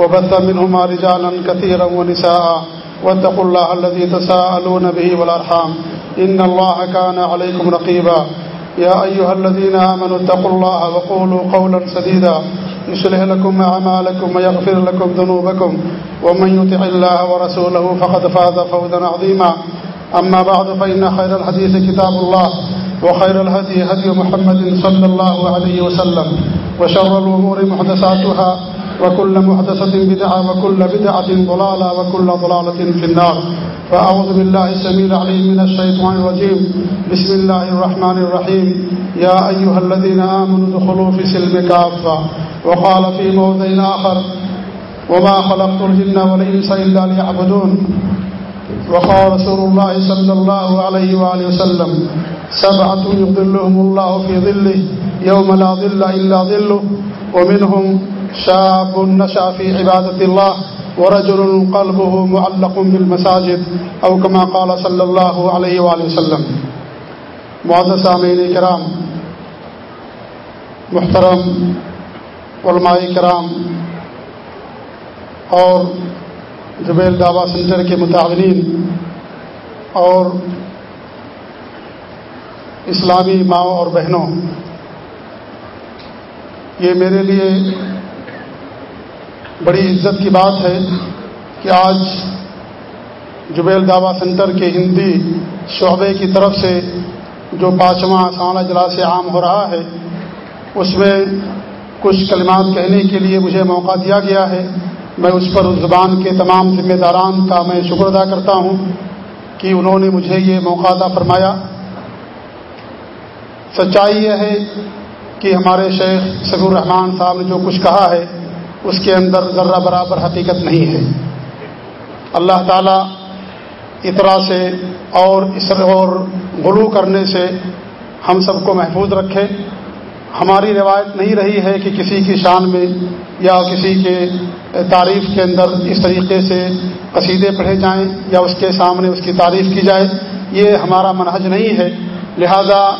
وبث منهما رجالا كثيرا ونساء واتقوا الله الذي تساءلون به والأرحام. إن الله كان عليكم رقيبا. يا أيها الذين آمنوا اتقوا الله وقولوا قولا سديدا. يصلح لكم أعمالكم ويغفر لكم ذنوبكم. ومن يطع الله ورسوله فقد فاز فوزا عظيما. أما بعد، فإن خير الحديث كتاب الله، وخير الهدي هدي محمد صلى الله عليه وسلم، وشر الأمور محدثاتها وكل محدثة بدعة وكل بدعة ضلالة وكل ضلالة في النار. فأعوذ بالله السميع العليم من الشيطان الرجيم. بسم الله الرحمن الرحيم. يا أيها الذين آمنوا ادخلوا في سلم كافة. وقال في موضع آخر، وما خلقت الجن والإنس إلا ليعبدون. وقال رسول الله صلى الله عليه وآله وسلم، سبعة يظلهم الله في ظله، يوم لا ظل إلا ظله. ومنهم شاب نشأ في عبادة الله ورجل قلبه معلق بالمساجد أو كما قال صلى الله عليه وآله وسلم. معزز سامعین کرام، محترم علماء کرام اور جبیل دعوی سینٹر کے متعدین اور اسلامی ماؤں اور بہنوں، یہ میرے لیے بڑی عزت کی بات ہے کہ آج جبیل دعوی سینٹر کے ہندی شعبے کی طرف سے جو پانچواں سال اجلاس عام ہو رہا ہے، اس میں کچھ کلمات کہنے کے لیے مجھے موقع دیا گیا ہے۔ میں اس پر اس زبان کے تمام ذمہ داران کا میں شکر ادا کرتا ہوں کہ انہوں نے مجھے یہ موقع عطا فرمایا۔ سچائی یہ ہے کہ ہمارے شیخ سبی الرحمان صاحب نے جو کچھ کہا ہے اس کے اندر ذرہ برابر حقیقت نہیں ہے۔ اللہ تعالیٰ اطرا سے اور اس اور غلو کرنے سے ہم سب کو محفوظ رکھے۔ ہماری روایت نہیں رہی ہے کہ کسی کی شان میں یا کسی کے تعریف کے اندر اس طریقے سے قصیدے پڑھے جائیں یا اس کے سامنے اس کی تعریف کی جائے۔ یہ ہمارا منہج نہیں ہے۔ لہذا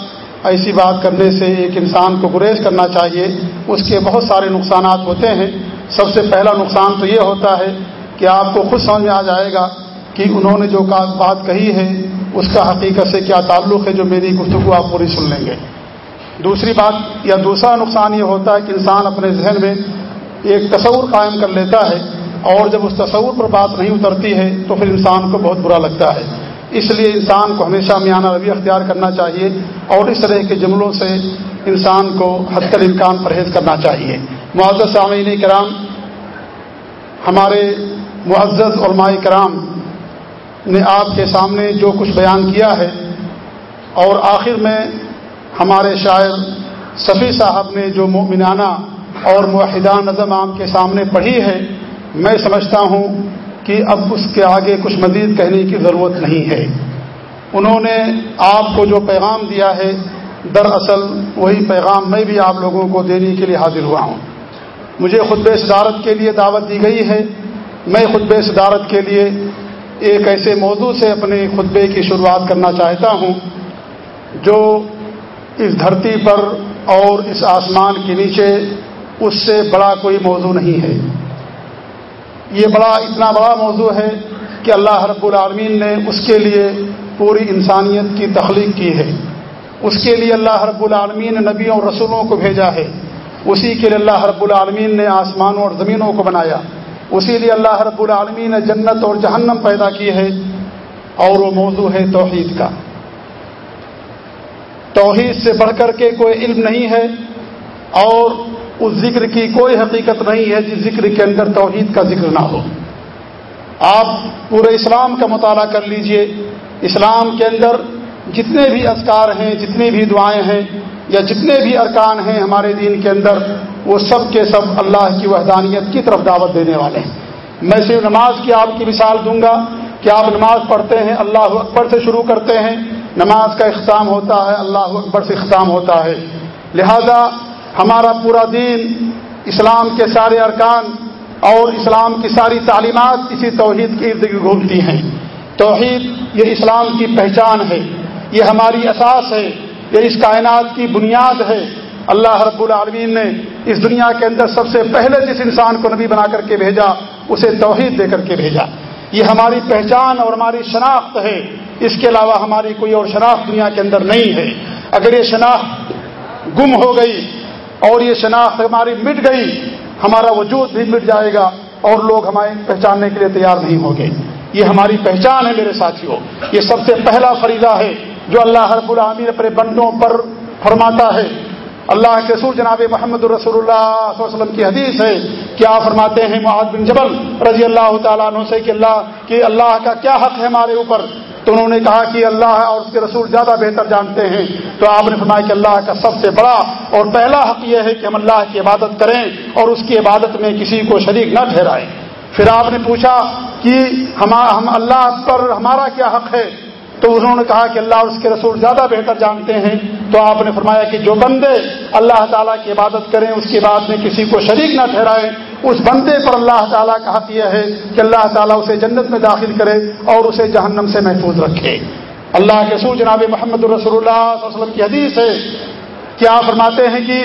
ایسی بات کرنے سے ایک انسان کو گریز کرنا چاہیے، اس کے بہت سارے نقصانات ہوتے ہیں۔ سب سے پہلا نقصان تو یہ ہوتا ہے کہ آپ کو خود سمجھ میں آ جائے گا کہ انہوں نے جو بات کہی ہے، اس کا حقیقت سے کیا تعلق ہے جو میری گفتگو آپ پوری سن لیں گے۔ دوسری بات یا دوسرا نقصان یہ ہوتا ہے کہ انسان اپنے ذہن میں ایک تصور قائم کر لیتا ہے اور جب اس تصور پر بات نہیں اترتی ہے تو پھر انسان کو بہت برا لگتا ہے۔ اس لیے انسان کو ہمیشہ میانہ روی اختیار کرنا چاہیے اور اس طرح کے جملوں سے انسان کو حد کر امکان پرہیز کرنا چاہیے۔ معزز سامعین کرام، ہمارے معزز علماء کرام نے آپ کے سامنے جو کچھ بیان کیا ہے اور آخر میں ہمارے شاعر صفی صاحب نے جو مومنانہ اور معاہدہ نظم عام کے سامنے پڑھی ہے، میں سمجھتا ہوں کہ اب اس کے آگے کچھ مزید کہنے کی ضرورت نہیں ہے۔ انہوں نے آپ کو جو پیغام دیا ہے، دراصل وہی پیغام میں بھی آپ لوگوں کو دینے کے لیے حاضر ہوا ہوں۔ مجھے خطب صدارت کے لیے دعوت دی گئی ہے۔ میں خطب صدارت کے لیے ایک ایسے موضوع سے اپنے خطبے کی شروعات کرنا چاہتا ہوں، جو اس دھرتی پر اور اس آسمان کے نیچے اس سے بڑا کوئی موضوع نہیں ہے۔ یہ بڑا، اتنا بڑا موضوع ہے کہ اللہ رب العالمین نے اس کے لیے پوری انسانیت کی تخلیق کی ہے۔ اس کے لیے اللہ رب العالمین نے نبیوں اور رسولوں کو بھیجا ہے۔ اسی کے لیے اللہ رب العالمین نے آسمانوں اور زمینوں کو بنایا۔ اسی لیے اللہ رب العالمین نے جنت اور جہنم پیدا کی ہے۔ اور وہ موضوع ہے توحید کا۔ توحید سے بڑھ کر کے کوئی علم نہیں ہے۔ اور اس ذکر کی کوئی حقیقت نہیں ہے جس ذکر کے اندر توحید کا ذکر نہ ہو۔ آپ پورے اسلام کا مطالعہ کر لیجیے۔ اسلام کے اندر جتنے بھی اذکار ہیں، جتنی بھی دعائیں ہیں یا جتنے بھی ارکان ہیں ہمارے دین کے اندر، وہ سب کے سب اللہ کی وحدانیت کی طرف دعوت دینے والے ہیں۔ میں صرف نماز کی آپ کی مثال دوں گا کہ آپ نماز پڑھتے ہیں، اللہ اکبر سے شروع کرتے ہیں۔ نماز کا اختتام ہوتا ہے، اللہ اکبر سے اختتام ہوتا ہے۔ لہذا ہمارا پورا دین اسلام کے سارے ارکان اور اسلام کی ساری تعلیمات اسی توحید کی ارد گرد گھومتی ہیں۔ توحید یہ اسلام کی پہچان ہے، یہ ہماری اساس ہے، یہ اس کائنات کی بنیاد ہے۔ اللہ رب العالمین نے اس دنیا کے اندر سب سے پہلے جس انسان کو نبی بنا کر کے بھیجا، اسے توحید دے کر کے بھیجا۔ یہ ہماری پہچان اور ہماری شناخت ہے۔ اس کے علاوہ ہماری کوئی اور شناخت دنیا کے اندر نہیں ہے۔ اگر یہ شناخت گم ہو گئی اور یہ شناخت ہماری مٹ گئی، ہمارا وجود بھی مٹ جائے گا اور لوگ ہمیں پہچاننے کے لیے تیار نہیں ہوں گے۔ یہ ہماری پہچان ہے میرے ساتھیوں۔ یہ سب سے پہلا فریضہ ہے جو اللہ رب العامین اپنے بندوں پر فرماتا ہے۔ اللہ کے رسول جناب محمد الرسول اللہ صلی اللہ علیہ وسلم کی حدیث ہے کیا فرماتے ہیں معاذ بن جبل رضی اللہ تعالیٰ عنہ سے کہ اللہ کہ اللہ کا کیا حق ہے ہمارے اوپر؟ تو انہوں نے کہا کہ اللہ اور اس کے رسول زیادہ بہتر جانتے ہیں۔ تو آپ نے فرمایا کہ اللہ کا سب سے بڑا اور پہلا حق یہ ہے کہ ہم اللہ کی عبادت کریں اور اس کی عبادت میں کسی کو شریک نہ ٹھہرائیں۔ پھر آپ نے پوچھا کہ ہم اللہ پر ہمارا کیا حق ہے؟ تو انہوں نے کہا کہ اللہ اور اس کے رسول زیادہ بہتر جانتے ہیں۔ تو آپ نے فرمایا کہ جو بندے اللہ تعالیٰ کی عبادت کریں، اس کی بات میں کسی کو شریک نہ ٹھہرائیں۔ اس بندے پر اللہ تعالیٰ کا حق یہ ہے کہ اللہ تعالیٰ اسے جنت میں داخل کرے اور اسے جہنم سے محفوظ رکھے۔ اللہ کے سور جناب محمد الرسول اللہ صلی اللہ علیہ وسلم کی حدیث ہے کہ آپ فرماتے ہیں کہ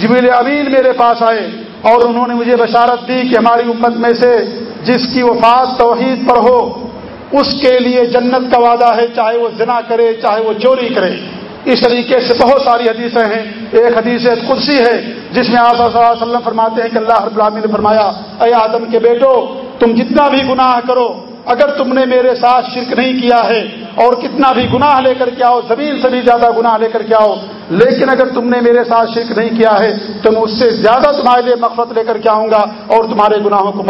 جبیل امین میرے پاس آئے اور انہوں نے مجھے بشارت دی کہ ہماری امت میں سے جس کی وفات توحید پر ہو، اس کے لیے جنت کا وعدہ ہے، چاہے وہ زنا کرے، چاہے وہ چوری کرے۔ اس طریقے سے بہت ساری حدیثیں ہیں۔ ایک حدیث قدسی ہے جس میں آپ صلی اللہ علیہ وسلم فرماتے ہیں کہ اللہ رب العالمین نے فرمایا، اے آدم کے بیٹو، تم جتنا بھی گناہ کرو، اگر تم نے میرے ساتھ شرک نہیں کیا ہے اور کتنا بھی گناہ لے کر کے آؤ، زمین سے بھی زیادہ گناہ لے کر کے آؤ۔ لیکن اگر تم نے میرے ساتھ شرک نہیں کیا ہے، تو میں اس سے زیادہ تمہارے لیے مفرت لے کر کے آؤں گا اور تمہارے گناہوں کو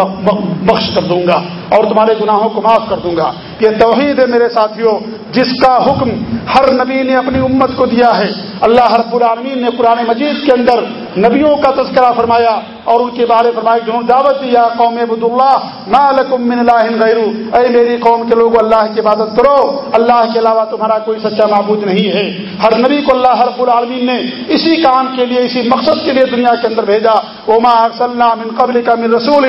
بخش کر دوں گا اور تمہارے گناہوں کو معاف کر دوں گا۔ یہ توحید ہے میرے ساتھیوں، جس کا حکم ہر نبی نے اپنی امت کو دیا ہے۔ اللہ رب العالمین نے قرآن مجید کے اندر نبیوں کا تذکرہ فرمایا اور ان کے بارے فرمایا، جنہوں دعوت دیا قوم عبد اللہ من اللہ غیرو اے میری قوم کے لوگ اللہ کی عبادت کرو۔ اللہ کے علاوہ تمہارا کوئی سچا معبود نہیں ہے۔ ہر نبی کو اللہ رب العالمین نے اسی کام کے لیے، اسی مقصد کے لیے دنیا کے اندر بھیجا۔ اوما ارسلنا من قبل کا من رسول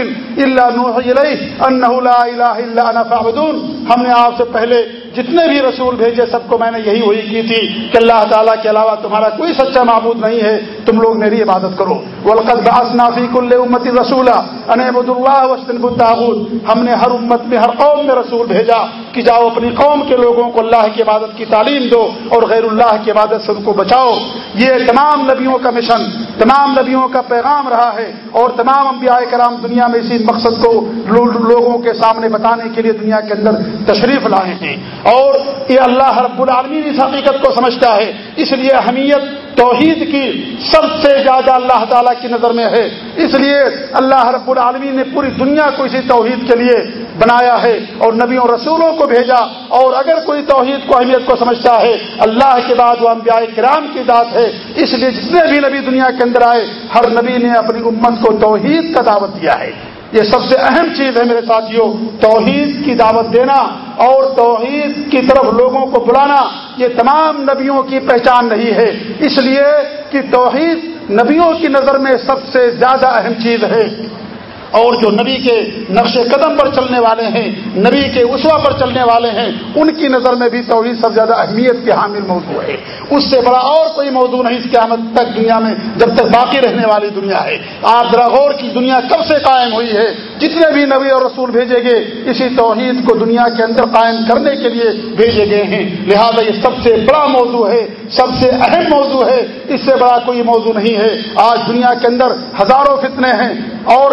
ہم نے آپ سے پہلے جتنے بھی رسول بھیجے سب کو میں نے یہی وہی کی تھی کہ اللہ تعالیٰ کے علاوہ تمہارا کوئی سچا معبود نہیں ہے، تم لوگ میری عبادت کرو۔ ولقد بعثنا في كل امه رسولا ان اعبدوا الله ہم نے ہر امت میں، ہر قوم میں رسول بھیجا کہ جاؤ اپنی قوم کے لوگوں کو اللہ کی عبادت کی تعلیم دو اور غیر اللہ کی عبادت سے ان کو بچاؤ۔ یہ تمام نبیوں کا مشن تمام نبیوں کا پیغام رہا ہے اور تمام انبیاء کرام دنیا میں اسی مقصد کو لوگوں کے سامنے بتانے کے لیے دنیا کے اندر تشریف لائے ہیں۔ اور یہ اللہ رب العالمین اس حقیقت کو سمجھتا ہے۔ اس لیے اہمیت توحید کی سب سے زیادہ اللہ تعالیٰ کی نظر میں ہے۔ اس لیے اللہ رب العالمین نے پوری دنیا کو اسی توحید کے لیے بنایا ہے اور نبیوں رسولوں کو بھیجا اور اگر کوئی توحید کو اہمیت کو سمجھتا ہے، اللہ کے بعد وہ انبیاء کرام کی ذات ہے۔ اس لیے جتنے بھی نبی دنیا کے اندر آئے، ہر نبی نے اپنی امت کو توحید کا دعوت دیا ہے۔ یہ سب سے اہم چیز ہے میرے ساتھیوں، توحید کی دعوت دینا اور توحید کی طرف لوگوں کو بلانا۔ یہ تمام نبیوں کی پہچان نہیں ہے۔ اس لیے کہ توحید نبیوں کی نظر میں سب سے زیادہ اہم چیز ہے۔ اور جو نبی کے نقش قدم پر چلنے والے ہیں، نبی کے اسوا پر چلنے والے ہیں، ان کی نظر میں بھی توحید سب زیادہ اہمیت کے حامل موضوع ہے۔ اس سے بڑا اور کوئی موضوع نہیں، اس کے تک دنیا میں جب تک باقی رہنے والی دنیا ہے۔ آپ غور کی، دنیا کب سے قائم ہوئی ہے؟ جتنے بھی نبی اور رسول بھیجے گئے، اسی توحید کو دنیا کے اندر قائم کرنے کے لیے بھیجے گئے ہیں۔ لہذا یہ سب سے بڑا موضوع ہے، سب سے اہم موضوع ہے۔ اس سے بڑا کوئی موضوع نہیں ہے۔ آج دنیا کے اندر ہزاروں فتنے ہیں اور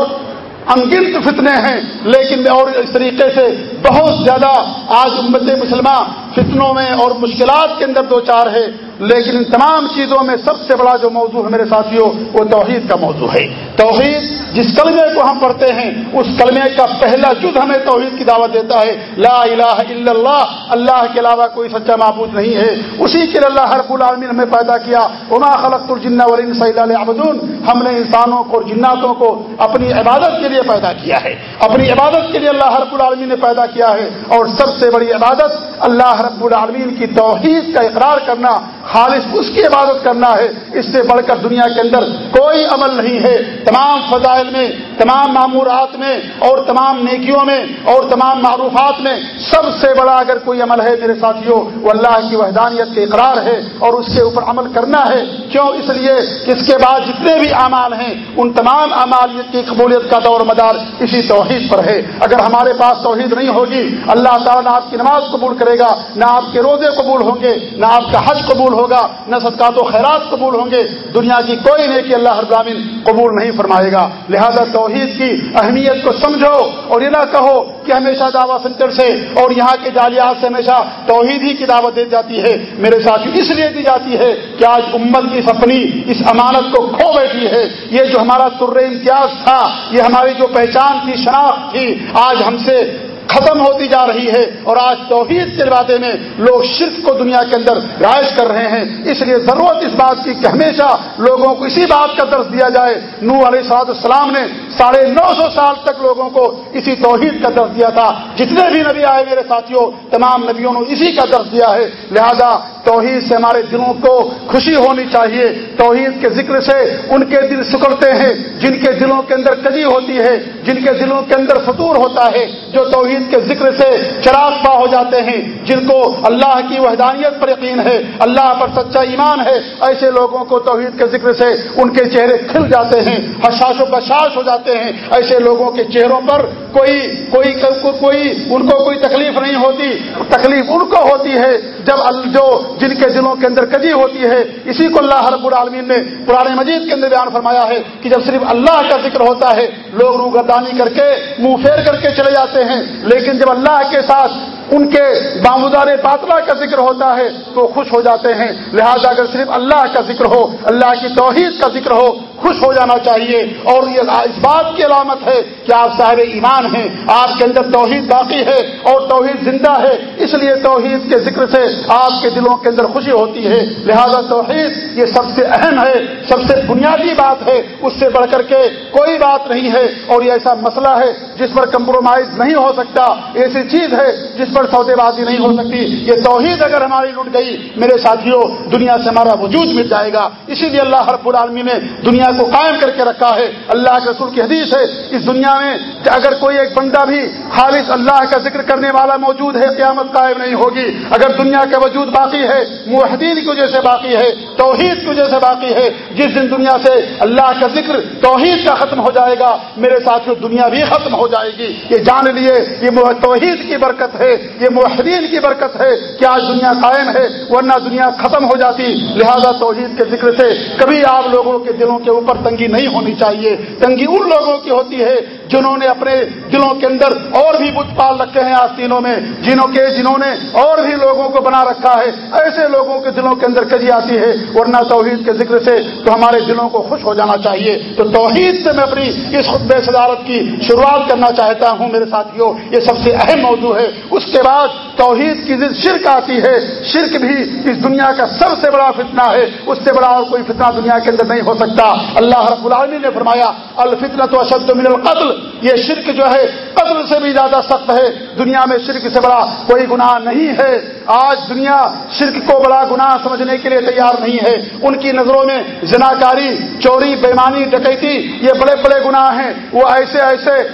انگنت فتنے ہیں، لیکن اور اس طریقے سے بہت زیادہ آج امت مسلمان فتنوں میں اور مشکلات کے اندر دو چار ہے لیکن ان تمام چیزوں میں سب سے بڑا جو موضوع ہے میرے ساتھیوں، وہ توحید کا موضوع ہے۔ توحید جس کلمے کو ہم پڑھتے ہیں، اس کلمے کا پہلا جد ہمیں توحید کی دعوت دیتا ہے۔ لا الہ الا اللہ اللہ کے علاوہ کوئی سچا معبود نہیں ہے۔ اسی کے لیے اللہ رب العالمین ہمیں پیدا کیا۔ اما خلق الجن والانس الا ليعبدون۔ ہم نے انسانوں کو اور جناتوں کو اپنی عبادت کے لیے پیدا کیا ہے۔ اپنی عبادت کے لیے اللہ رب العالمین نے پیدا کیا ہے۔ اور سب سے بڑی عبادت اللہ رب العالمین کی توحید کا اقرار کرنا خالص اس کی عبادت کرنا ہے، اس سے بڑھ کر دنیا کے اندر کوئی عمل نہیں ہے۔ تمام فضائل میں تمام معمورات میں اور تمام نیکیوں میں اور تمام معروفات میں سب سے بڑا اگر کوئی عمل ہے میرے ساتھیوں، وہ اللہ کی وحدانیت کے اقرار ہے اور اس کے اوپر عمل کرنا ہے۔ کیوں؟ اس لیے کہ اس کے بعد جتنے بھی اعمال ہیں، ان تمام اعمالیت کی قبولیت کا دور مدار اسی توحید پر ہے۔ اگر ہمارے پاس توحید نہیں ہوگی، اللہ تعالیٰ نہ آپ کی نماز قبول کرے گا، نہ آپ کے روزے قبول ہوں گے، نہ آپ کا حج قبول ہوگا، نہ صدقات و خیرات قبول ہوں گے۔ دنیا کی کوئی نہیں کہ اللہ ابراہین قبول نہیں فرمائے گا۔ لہذا توحید کی اہمیت کو سمجھو اور یہ نہ کہو کہ ہمیشہ دعوی سینٹر سے اور یہاں کے جالیات سے ہمیشہ توحید ہی کی دعوت دی جاتی ہے، میرے ساتھ اس لیے دی جاتی ہے کہ آج امت کی اپنی، اس امانت کو کھو بیٹھی ہے۔ یہ جو ہمارا تر امتیاز تھا، یہ ہماری جو پہچان تھی، شناخت تھی، آج ہم سے ختم ہوتی جا رہی ہے اور آج توحید کے وعدے میں لوگ شرک کو دنیا کے اندر رائج کر رہے ہیں۔ اس لیے ضرورت اس بات کی کہ ہمیشہ لوگوں کو اسی بات کا درس دیا جائے۔ نور علیہ صاحب السلام نے ساڑھے نو سو سال تک لوگوں کو اسی توحید کا درس دیا تھا۔ جتنے بھی نبی آئے میرے ساتھیوں، تمام نبیوں نے اسی کا درس دیا ہے۔ لہذا توحید سے ہمارے دلوں کو خوشی ہونی چاہیے۔ توحید کے ذکر سے ان کے دل سکڑتے ہیں، جن کے دلوں کے اندر کجی ہوتی ہے، جن کے دلوں کے اندر فطور ہوتا ہے، جو توحید کے ذکر سے چراغ پا ہو جاتے ہیں، جن کو اللہ کی وحدانیت پر یقین ہے، اللہ پر سچا ایمان ہے۔ ایسے لوگوں کو توحید کے ذکر سے ان کے چہرے کھل جاتے ہیں حشاش و بشاش ہو جاتے ہیں۔ ایسے لوگوں کے چہروں پر کوئی کوئی کوئی ان کو کوئی تکلیف نہیں ہوتی، تکلیف ان کو ہوتی ہے جب جو جن کے دلوں کے اندر کجی ہوتی ہے۔ اسی کو اللہ رب العالمین نے پرانے مجید کے اندر بیان فرمایا ہے کہ جب صرف اللہ کا ذکر ہوتا ہے، لوگ روگردانی کر کے منہ پھیر کر کے چلے جاتے ہیں، لیکن جب اللہ کے ساتھ ان کے بامودار پاترا کا ذکر ہوتا ہے تو خوش ہو جاتے ہیں۔ لہذا اگر صرف اللہ کا ذکر ہو، اللہ کی توحید کا ذکر ہو خوش ہو جانا چاہیے اور یہ اس بات کی علامت ہے کہ آپ صاحب ایمان ہیں، آپ کے اندر توحید باقی ہے اور توحید زندہ ہے، اس لیے توحید کے ذکر سے آپ کے دلوں کے اندر خوشی ہوتی ہے۔ لہذا توحید یہ سب سے اہم ہے، سب سے بنیادی بات ہے، اس سے بڑھ کر کے کوئی بات نہیں ہے اور یہ ایسا مسئلہ ہے جس پر کمپرومائز نہیں ہو سکتا، ایسی چیز ہے جس پر سودے بازی نہیں ہو سکتی۔ یہ توحید اگر ہماری لٹ گئی، میرے ساتھیوں، دنیا سے ہمارا وجود مل جائے گا۔ اسی لیے اللہ ہر العالمین نے دنیا کو قائم کر کے رکھا ہے۔ اللہ کے رسول کی حدیث ہے، اس دنیا میں کہ اگر کوئی ایک بندہ بھی خالص اللہ کا ذکر کرنے والا موجود ہے، قیامت قائم نہیں ہوگی۔ اگر دنیا کا وجود باقی ہے معاہدین کی وجہ سے باقی ہے، توحید کی وجہ سے باقی ہے، جس دن دنیا سے اللہ کا ذکر توحید کا ختم ہو جائے گا، میرے ساتھیوں، دنیا بھی ختم ہو جائے گی۔ یہ جان لیے، یہ توحید کی برکت ہے، یہ معاہدین کی برکت ہے کہ آج دنیا قائم ہے، ورنہ دنیا ختم ہو جاتی۔ لہذا توحید کے ذکر سے کبھی آپ لوگوں کے دلوں کے اوپر تنگی نہیں ہونی چاہیے۔ تنگی ان لوگوں کی ہوتی ہے جنہوں نے اپنے دلوں کے اندر اور بھی بت پال رکھے ہیں آستینوں میں، جنہوں کے جنہوں نے اور بھی لوگوں کو بنا رکھا ہے۔ ایسے لوگوں کے دلوں کے اندر کجی آتی ہے، ورنہ توحید کے ذکر سے تو ہمارے دلوں کو خوش ہو جانا چاہیے۔ تو توحید سے میں اپنی اس خطب صدارت کی شروعات کرنا چاہتا ہوں میرے ساتھیوں، یہ سب سے اہم موضوع ہے۔ اس کے بعد توحید کی ضد شرک آتی ہے۔ شرک بھی اس دنیا کا سب سے بڑا فتنہ ہے۔ اس سے بڑا اور کوئی فتنہ دنیا کے اندر نہیں ہو سکتا۔ اللہ رب العالمین نے فرمایا الفتنہ تو اشد من القتل۔ یہ شرک جو ہے، قتل سے بھی زیادہ سخت ہے۔ دنیا میں شرک سے بڑا کوئی گناہ نہیں ہے۔ آج دنیا شرک کو بڑا گناہ سمجھنے کے لیے تیار نہیں ہے۔ ان کی نظروں میں زناکاری، چوری، بےمانی، ڈکیتی، یہ بڑے بڑے گناہ ہیں۔ وہ ایسے ایسے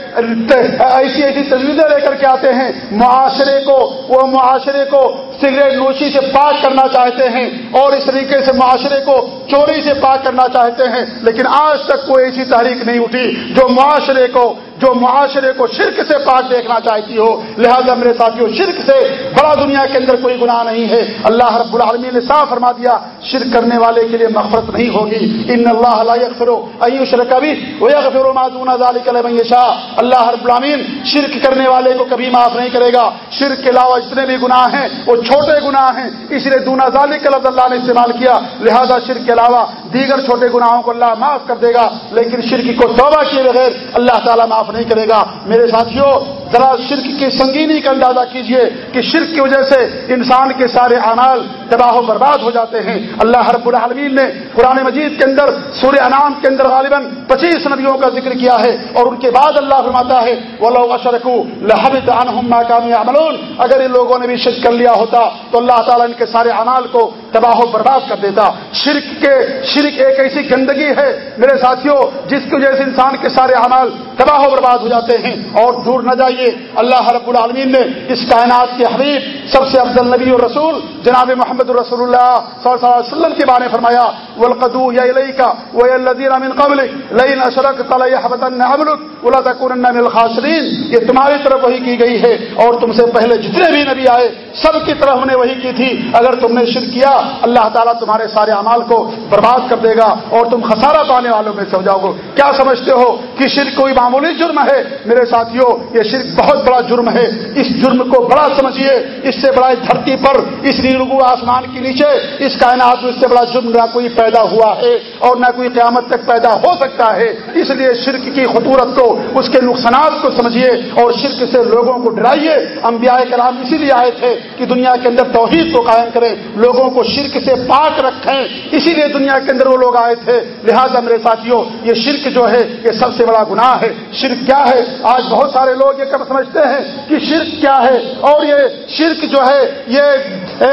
ایسی ایسی تجویزیں لے کر کے آتے ہیں۔ معاشرے کو، وہ معاشرے کو سگریٹ نوشی سے پاک کرنا چاہتے ہیں اور اس طریقے سے معاشرے کو چوری سے پاک کرنا چاہتے ہیں، لیکن آج تک کوئی ایسی تحریک نہیں اٹھی جو معاشرے کو، جو معاشرے کو شرک سے پاک دیکھنا چاہتی ہو۔ لہذا میرے ساتھیوں شرک سے بڑا دنیا کے اندر کوئی گناہ نہیں ہے۔ اللہ رب العالمین نے صاف فرما دیا، شرک کرنے والے کے لیے مغفرت نہیں ہوگی۔ ان اللہ فرو ایوش رکبی فرو معذون شاہ اللہ رب العالمین، شرک کرنے والے کو کبھی معاف نہیں کرے گا۔ شرک کے علاوہ جتنے بھی گناہ ہیں، وہ چھوٹے گناہ ہیں، اس لیے دونا ذالک لفظ اللہ نے استعمال کیا۔ لہذا شرک کے علاوہ دیگر چھوٹے گناہوں کو اللہ معاف کر دے گا، لیکن شرک کو توبہ کیے بغیر اللہ تعالیٰ معاف نہیں کرے گا۔ میرے ساتھیوں، ذرا شرک کی سنگینی کا اندازہ کیجیے کہ شرک کی وجہ سے انسان کے سارے اعمال تباہ و برباد ہو جاتے ہیں۔ اللہ رب العالمین نے قرآن مجید کے اندر سورہ انعام کے اندر غالباً پچیس نبیوں کا ذکر کیا ہے، اور ان کے بعد اللہ فرماتا ہے وہ لوگ اشرکو لہبت عنہم ما اگر ان لوگوں نے بھی شرک کر لیا ہوتا تو اللہ تعالیٰ ان کے سارے انال کو تباہ و برباد کر دیتا۔ شرک کے شرک ایک ایسی گندگی ہے، میرے ساتھیوں جس کی وجہ سے انسان کے سارے اعمال تباہ و برباد ہو جاتے ہیں۔ اور دور نہ جائیے۔ اللہ رب العالمین نے اس کائنات کے حبیب، سب سے افضل نبی اور رسول، جناب محمد رسول اللہ صلی اللہ علیہ وسلم کے بارے فرمایا ولقدو یا کا من قبل لئن اشرکت عملک ولا تکونن من الخاسرین یہ تمہاری طرف وہی کی گئی ہے، اور تم سے پہلے جتنے بھی نبی آئے، سب کی طرف ہم نے وہی کی تھی۔ اگر تم نے شرک کیا اللہ تعالیٰ تمہارے سارے اعمال کو برباد کر دے گا اور تم خسارہ پانے والوں میں سے ہو جاؤ گے۔ کیا سمجھتے ہو کہ شرک کوئی معمولی جرم ہے؟ میرے ساتھیوں یہ شرک بہت بڑا جرم ہے۔ اس جرم کو بڑا سمجھیے۔ اس سے بڑا دھرتی پر، اس نیلگو آسمان کے نیچے، اس کائنات میں اس سے بڑا جرم نہ کوئی پیدا ہوا ہے اور نہ کوئی قیامت تک پیدا ہو سکتا ہے۔ اس لیے شرک کی خطورت کو، اس کے نقصانات کو سمجھیے اور شرک سے لوگوں کو ڈرائیے۔ انبیاء کلام اسی لیے آئے تھے کہ دنیا کے اندر توحید کو قائم کریں۔ لوگوں کو شرک سے پاک رکھیں۔ اسی لیے دنیا کے اندر وہ لوگ آئے تھے۔ لہذا میرے ساتھیوں، یہ شرک جو ہے، یہ سب سے بڑا گناہ ہے۔ شرک کیا ہے؟ آج بہت سارے لوگ یہ کب سمجھتے ہیں کہ شرک کیا ہے۔ اور یہ شرک جو ہے، یہ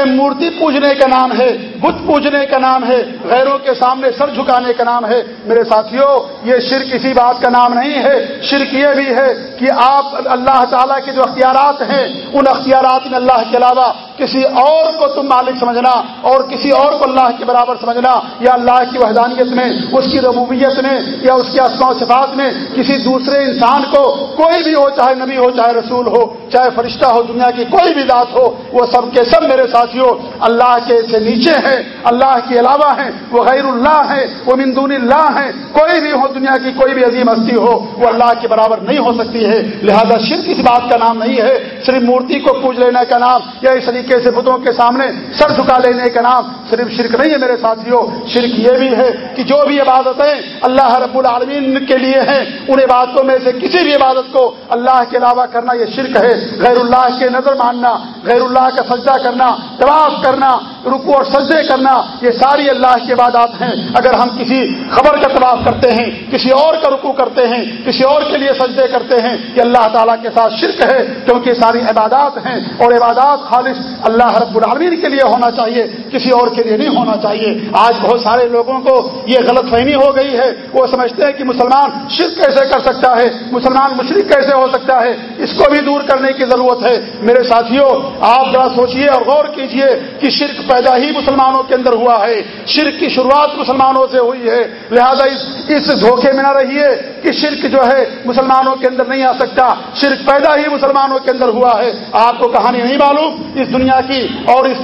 مورتی پوجنے کا نام ہے، بت پوجنے کا نام ہے، غیروں کے سامنے سر جھکانے کا نام ہے۔ میرے ساتھیوں، یہ شرک کسی بات کا نام نہیں ہے۔ شرک یہ بھی ہے کہ آپ اللہ تعالیٰ کے جو اختیارات ہیں، ان اختیارات میں اللہ کے علاوہ کسی اور کو تم مالک سمجھنا اور کسی اور کو اللہ کے برابر سمجھنا یا اللہ کی وحدانیت میں، اس کی ربوبیت میں یا اس کے اسماء و صفات میں کسی دوسرے انسان کو کوئی بھی ہو، چاہے نبی ہو، چاہے رسول ہو، چاہے فرشتہ ہو، دنیا کی کوئی بھی ذات ہو، وہ سب کے سب میرے ساتھیوں، اللہ کے سے نیچے ہیں، اللہ کے علاوہ ہیں، وہ غیر اللہ ہیں، وہ مندون اللہ ہیں، کوئی بھی ہو، دنیا کی کوئی بھی عظیم ہستی ہو، وہ اللہ کے برابر نہیں ہو سکتی ہے۔ لہذا شرک اس بات کا نام نہیں ہے، صرف مورتی کو پوج لینے کا نام یا اس طریقے سے بتوں کے سامنے سر جھکا لینے کا نام صرف شرک نہیں ہے میرے ساتھیوں شرک یہ بھی ہے کہ جو بھی عبادتیں اللہ رب العالمین کے لیے ہیں، ان عبادتوں میں سے کسی بھی عبادت کو اللہ کے علاوہ کرنا یہ شرک ہے۔ غیر اللہ کے نظر ماننا، غیر اللہ کا سجدہ کرنا، طواف کرنا رکو اور سجدے کرنا، یہ ساری اللہ کی عبادات ہیں۔ اگر ہم کسی خبر کا طواف کرتے ہیں، کسی اور کا رکو کرتے ہیں، کسی اور کے لیے سجدے کرتے ہیں، یہ اللہ تعالیٰ کے ساتھ شرک ہے، کیونکہ ساری عبادات ہیں۔ اور عبادات خالص اللہ رب العالمین کے لیے ہونا چاہیے، کسی اور کے لیے نہیں ہونا چاہیے۔ آج بہت سارے لوگوں کو یہ غلط فہمی ہو گئی ہے۔ وہ سمجھتے ہیں کہ مسلمان شرک کیسے کر سکتا ہے؟ مسلمان مشرق کیسے ہو سکتا ہے؟ اس کو بھی دور کرنے کی ضرورت ہے۔ میرے ساتھیوں، آپ ذرا سوچئے اور غور کیجیے کہ شرک پیدا ہی مسلمانوں کے اندر ہوا ہے۔ شرک کی شروعات مسلمانوں سے ہوئی ہے۔ لہذا اس اس دھوکے میں نہ رہیے کہ شرک جو ہے مسلمانوں کے اندر نہیں آ سکتا۔ شرک پیدا ہی مسلمانوں کے اندر ہوا ہے۔ آپ کو کہانی نہیں معلوم۔ اس دنیا کی اور اس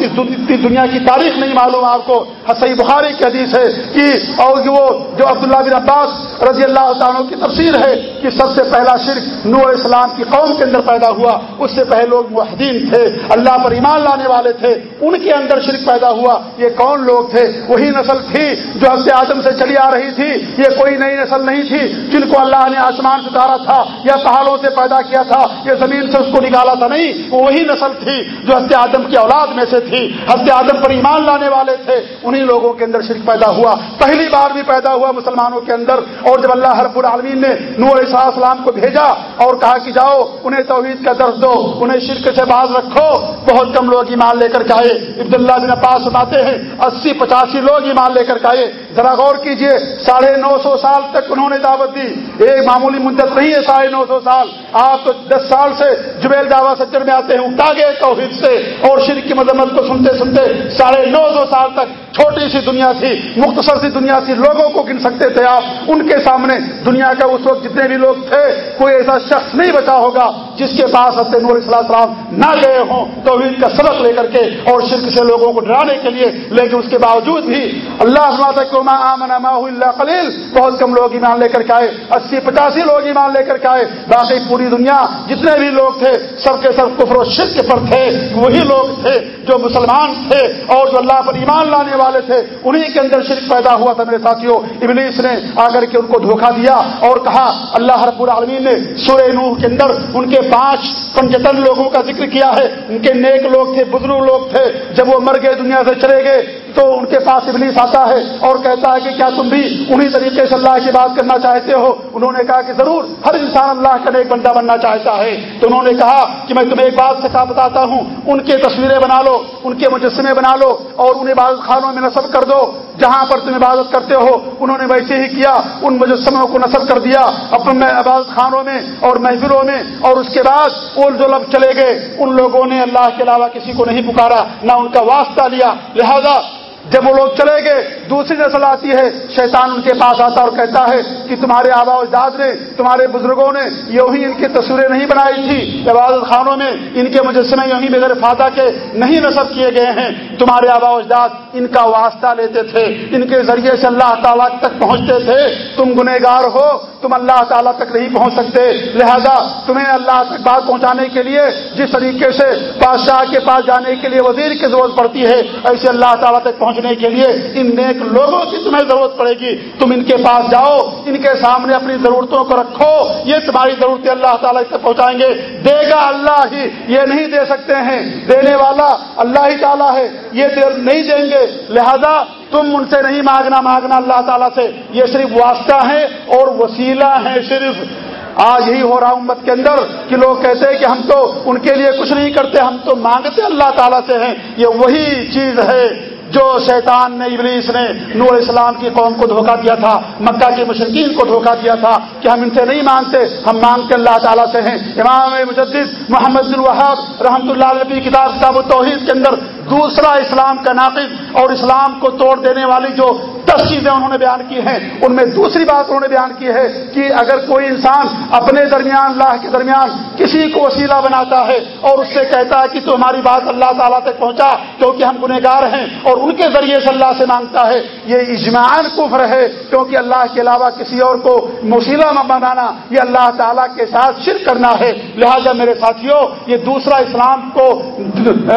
دنیا کی تاریخ نہیں معلوم آپ کو حسین بخاری کی حدیث ہے کہ اور وہ جو عبداللہ بن عباس رضی اللہ تعالیٰ کی تفسیر ہے کہ سب سے پہلا شرک نور اسلام کی قوم کے اندر پیدا ہوا، اس سے پہلے لوگ محدین تھے، اللہ پر ایمان لانے والے تھے، ان کے اندر شرک پیدا ہوا۔ یہ کون لوگ تھے؟ وہی نسل تھی جو حضرت آدم سے چلی آ رہی تھی۔ یہ کوئی نئی نسل نہیں تھی جن کو اللہ نے آسمان سے اتارا تھا یا پہاڑوں سے پیدا کیا تھا یہ زمین سے اس کو نکالا تھا۔ نہیں وہی نسل تھی جو حضرت آدم کی اولاد میں سے تھی۔ حضرت آدم پر ایمان لانے والے تھے۔ انہی لوگوں کے اندر شرک پیدا ہوا۔ پہلی بار بھی پیدا ہوا مسلمانوں کے اندر۔ اور جب اللہ ہر العالمین نے نور علیہ السلام کو بھیجا اور کہا کہ جاؤ، انہیں توحید کا درد دو، انہیں شرک سے باز رکھو۔ بہت کم لوگ ایمان لے کر کے آئے۔ عبداللہ بن عباس سناتے ہیں، اسی پچاسی لوگ ایمان لے کر کے آئے۔ ذرا غور کیجیے، ساڑھے نو سو سال تک انہوں نے دعوت دی۔ ایک معمولی مدت نہیں ہے ساڑھے نو سو سال۔ آپ تو دس سال سے جبیل دعوی سچر میں آتے ہیں اٹھا گئے توحید سے۔ اور شرک کی مذمت کو سنتے سنتے ساڑھے نو سو سال تک چھوٹی سی دنیا تھی مختصر سی دنیا تھی لوگوں کو گن سکتے تھے آپ۔ ان کے کے سامنے دنیا کا اس وقت جتنے بھی لوگ تھے، کوئی ایسا شخص نہیں بچا ہوگا جس کے پاس حضرت نور علیہ السلام نہ گئے ہوں، توحید کا سبق لے کر کے اور شرک سے لوگوں کو ڈرانے کے لیے، لیکن اس کے باوجود بھی اللہ اللہ خلیل بہت کم لوگ ایمان لے کر کے آئے، اسی پچاسی لوگ ایمان لے کر کے آئے، باقی پوری دنیا جتنے بھی لوگ تھے، سب کے سب کفر و شرک پر تھے، وہی لوگ تھے جو مسلمان تھے اور جو اللہ پر ایمان لانے والے تھے، انہی کے اندر شرک پیدا ہوا تھا میرے ساتھیوں ابلیس نے آ کر کے ان کو دھوکہ دیا اور کہا، اللہ رب العالمین نے سورہ نوح کے اندر ان کے پانچ پنجتن لوگوں کا ذکر کیا ہے۔ ان کے نیک لوگ تھے، بزرگ لوگ تھے۔ جب وہ مر گئے، دنیا سے چلے گئے۔ تو ان کے پاس ابلیس آتا ہے اور کہتا ہے کہ کیا تم بھی انہی طریقے سے اللہ کی بات کرنا چاہتے ہو؟ انہوں نے کہا کہ ضرور، ہر انسان اللہ کا ایک بندہ بننا چاہتا ہے۔ تو انہوں نے کہا کہ میں تمہیں ایک بات سے بتاتا ہوں، ان کے تصویریں بنا لو، ان کے مجسمے بنا لو اور انہیں عبادت خانوں میں نصب کر دو۔ جہاں پر تم عبادت کرتے ہو، انہوں نے ویسے ہی کیا، ان مجسموں کو نصب کر دیا۔ اپنے عبادت خانوں میں اور محفلوں میں اور اس کے بعد وہ جو لب چلے گئے، ان لوگوں نے اللہ کے علاوہ کسی کو نہیں پکارا، نہ ان کا واسطہ لیا۔ لہذا جب وہ لوگ چلے گئے، دوسری نسل آتی ہے، شیطان ان کے پاس آتا اور کہتا ہے کہ تمہارے آبا اجداد نے، تمہارے بزرگوں نے یوں ہی ان کی تصویریں نہیں بنائی تھی۔ عبادت خانوں میں ان کے مجسمے یوں ہی بغیر فاتح کے نہیں نصب کیے گئے ہیں تمہارے آبا اجداد ان کا واسطہ لیتے تھے، ان کے ذریعے سے اللہ تعالیٰ تک پہنچتے تھے۔ تم گنےگار ہو، تم اللہ تعالیٰ تک نہیں پہنچ سکتے۔ لہذا تمہیں اللہ تک بات پہنچانے کے لیے، جس طریقے سے بادشاہ کے پاس جانے کے لیے وزیر کی ضرورت پڑتی ہے، ایسے اللہ تعالیٰ تک پہنچنے کے لیے ان نیک لوگوں کی تمہیں ضرورت پڑے گی۔ تم ان کے پاس جاؤ، ان کے سامنے اپنی ضرورتوں کو رکھو، یہ تمہاری ضرورتیں اللہ تعالیٰ تک پہنچائیں گے۔ دے گا اللہ ہی، یہ نہیں دے سکتے ہیں۔ دینے والا اللہ ہی تعالیٰ ہے۔ یہ نہیں دیں گے۔ لہذا تم ان سے نہیں مانگنا مانگنا اللہ تعالیٰ سے۔ یہ صرف واسطہ ہے اور وسیلہ ہے صرف۔ آج یہی ہو رہا امت کے اندر کہ لوگ کہتے ہیں کہ ہم تو ان کے لیے کچھ نہیں کرتے، ہم تو مانگتے اللہ تعالیٰ سے ہیں۔ یہ وہی چیز ہے۔ جو شیطان نے ابلیس نے نور اسلام کی قوم کو دھوکہ دیا تھا، مکہ کے مشرقین کو دھوکہ دیا تھا کہ ہم ان سے نہیں مانتے ہم مانگتے اللہ تعالیٰ سے ہیں۔ امام مجدد محمد الوہاب رحمۃ اللہ علیہ کتاب کتاب و توحید کے اندر دوسرا اسلام کا ناقد اور اسلام کو توڑ دینے والی جو دس چیزیں انہوں نے بیان کی ہیں۔ ان میں دوسری بات انہوں نے بیان کی ہے کہ اگر کوئی انسان اپنے درمیان، اللہ کے درمیان کسی کو وسیلہ بناتا ہے اور اس سے کہتا ہے کہ تو ہماری بات اللہ تعالیٰ تک پہنچا کیونکہ ہم گنہ ہیں اور ان کے ذریعے سے اللہ سے مانگتا ہے، یہ اجمان کفر ہے کیونکہ اللہ کے علاوہ کسی اور کو وسیلہ بنانا، یہ اللہ تعالیٰ کے ساتھ شرک کرنا ہے۔ لہذا میرے ساتھیوں یہ دوسرا اسلام کو،